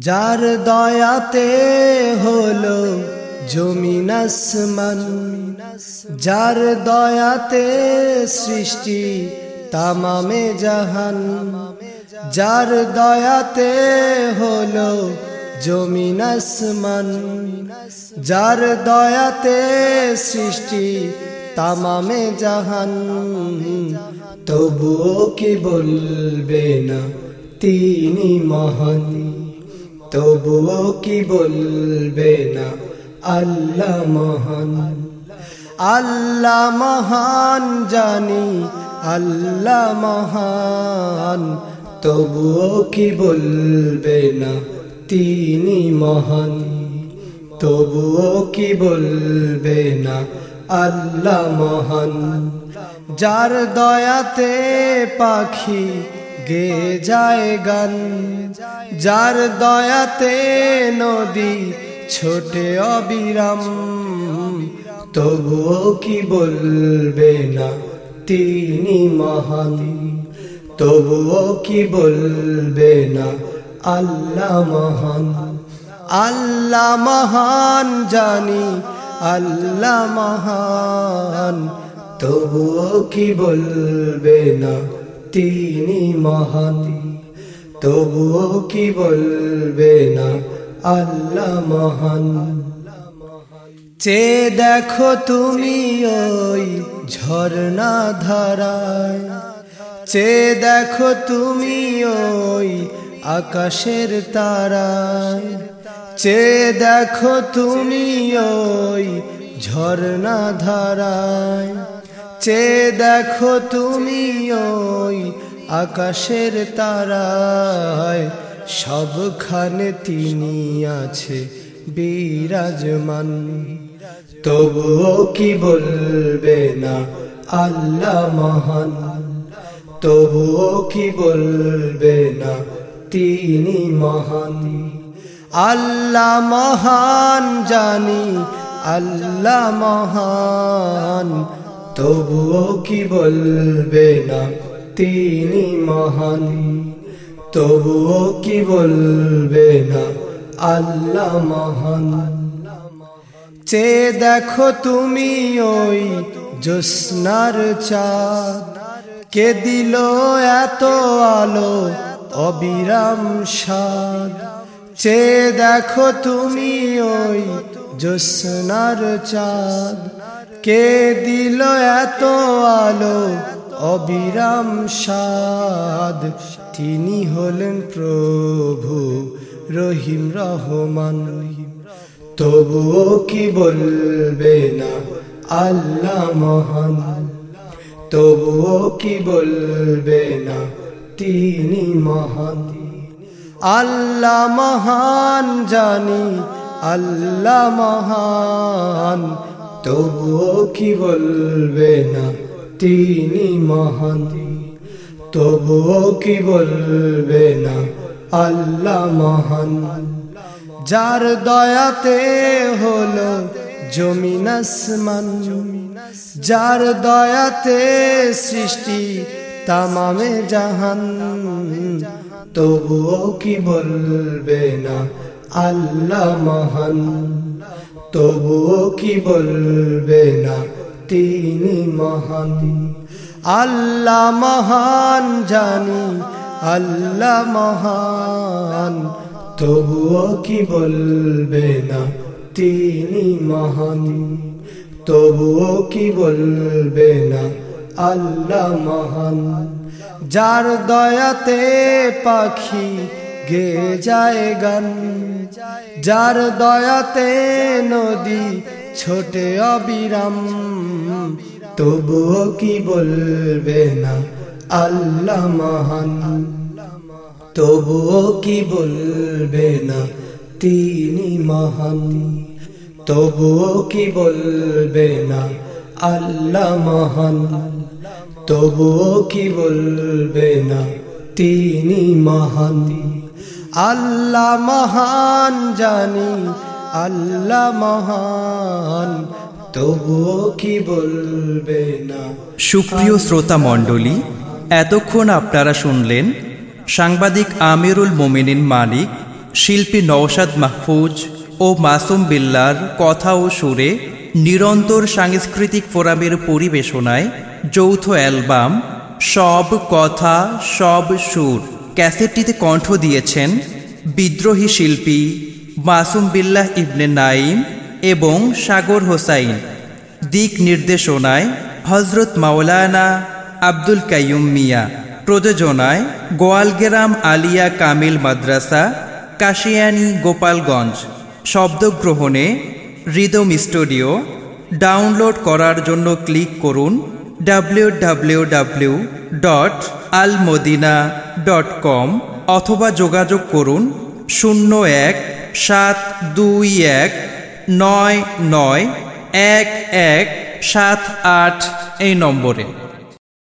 যার দয়াতে হলো জমিন আসমান, যার দয়াতে সৃষ্টি তামামে জাহান, যার দয়াতে হলো জমিন আসমান, যার দয়াতে সৃষ্টি তামামে জাহান। তবুও কি বলবে না তিনি মহান। তবুও কি বলবে না? আল্লাহ মহান। আল্লাহ মহান জানি, আল্লাহ মহান। তবুও কি বলবে না? তিনি মহান। তবুও কি বলবে না? আল্লাহ মহান। যার দয়াতে পাখি গে যায় গান, যার দয়াতে নদী ছোটে অবিরাম। তবুও কি বলবে না তিনি মহান, তবুও কি বলবে না আল্লাহ মহান। আল্লাহ মহান জানি, আল্লাহ মহান, তবুও কি বলবে না তিনি মহান। তবুও কি বলবে না, আল্লাহ মহান। চে দেখো তুমি ওই ঝর্ণা ধারায়। চে দেখো তুমি ওই আকাশের তারায়। চে দেখো তুমি ওই ঝর্ণা ধারায়। চে দেখো তুমি ওই আকাশের তারায়। সবখানে তিনি আছে বিরাজমান। তবুও কি বলবে না আল্লাহ মহান। তবুও কি বলবে না তিনি মহান। আল্লাহ মহান জানি, আল্লাহ মহান। তবুও কি বলবে না তিনি মহান? তবুও কি বলবে না আল্লাহ মহান? চে দেখো তুমি ওই জোসনার চাঁদ। কে দিল এত আলো অবিরাম সাদ চে দেখো তুমি ওই জোসনার চাঁদ। কে দিল এত আলো? অবিরাম সাদ তিনি হলেন প্রভু রহিম রহমান। তবুও কি বলবে না আল্লাহ মহান? তবুও কি বলবে না তিনি মহান? আল্লাহ মহান জানি, আল্লাহ মহান। তবুও কি বলবে না তিনি মহান? তবুও কি বলবে না আল্লাহ মহান? যার দয়াতে হলো জমিন আসমান, যার দয়াতে সৃষ্টি তামামে জাহান। তবুও কি বলবে না আল্লাহ মহান? তবুও কি বলবে না তিনি মহান? আল্লাহ মহান জানি, আল্লাহ মহান। তবুও কি বলবে না তিনি মহান? তবুও কি বলবে না আল্লাহ মহান? যার দয়াতে পাখি গে যায় গান। যার দয়াতে নদী ছোটে অবিরাম, তবুও কি বলবে না আল্লাহ মহান? তবুও কি বলবে না তিনি মহান? তবুও কি বলবে না আল্লাহ মহান? তবুও কি বলবে না তিনি মহান? আল্লাহ মহান জানি, আল্লাহ মহান, তবুও কি বলবে না? সুপ্রিয় শ্রোতা মণ্ডলী, এতক্ষণ আপনারা শুনলেন সাংবাদিক আমিরুল মোমিনিন মালিক শিল্পী নওশাদ মাহফুজ ও মাসুম বিল্লার কথা ও সুরে নিরন্তর সাংস্কৃতিক ফোরামের পরিবেশনায় যৌথ অ্যালবাম সব কথা, সব সুর। ক্যাসেটটিতে কণ্ঠ দিয়েছেন বিদ্রোহী শিল্পী মাসুম বিল্লাহ ইবনে নাইম এবং সাগর হোসাইন। দিক নির্দেশনায় হজরত মাওলানা আব্দুল কাইয়ুম মিয়া। প্রযোজনায় গোয়ালগেরাম আলিয়া কামিল মাদ্রাসা, কাশিয়ানি গোপালগঞ্জ। শব্দগ্রহণে রিদম স্টুডিও। ডাউনলোড করার জন্য ক্লিক করুন W dot Almadina dot com অথবা যোগাযোগ করুন শূন্য এক সাত দুই এক নয় নয় এক এক সাত আট এই নম্বরে।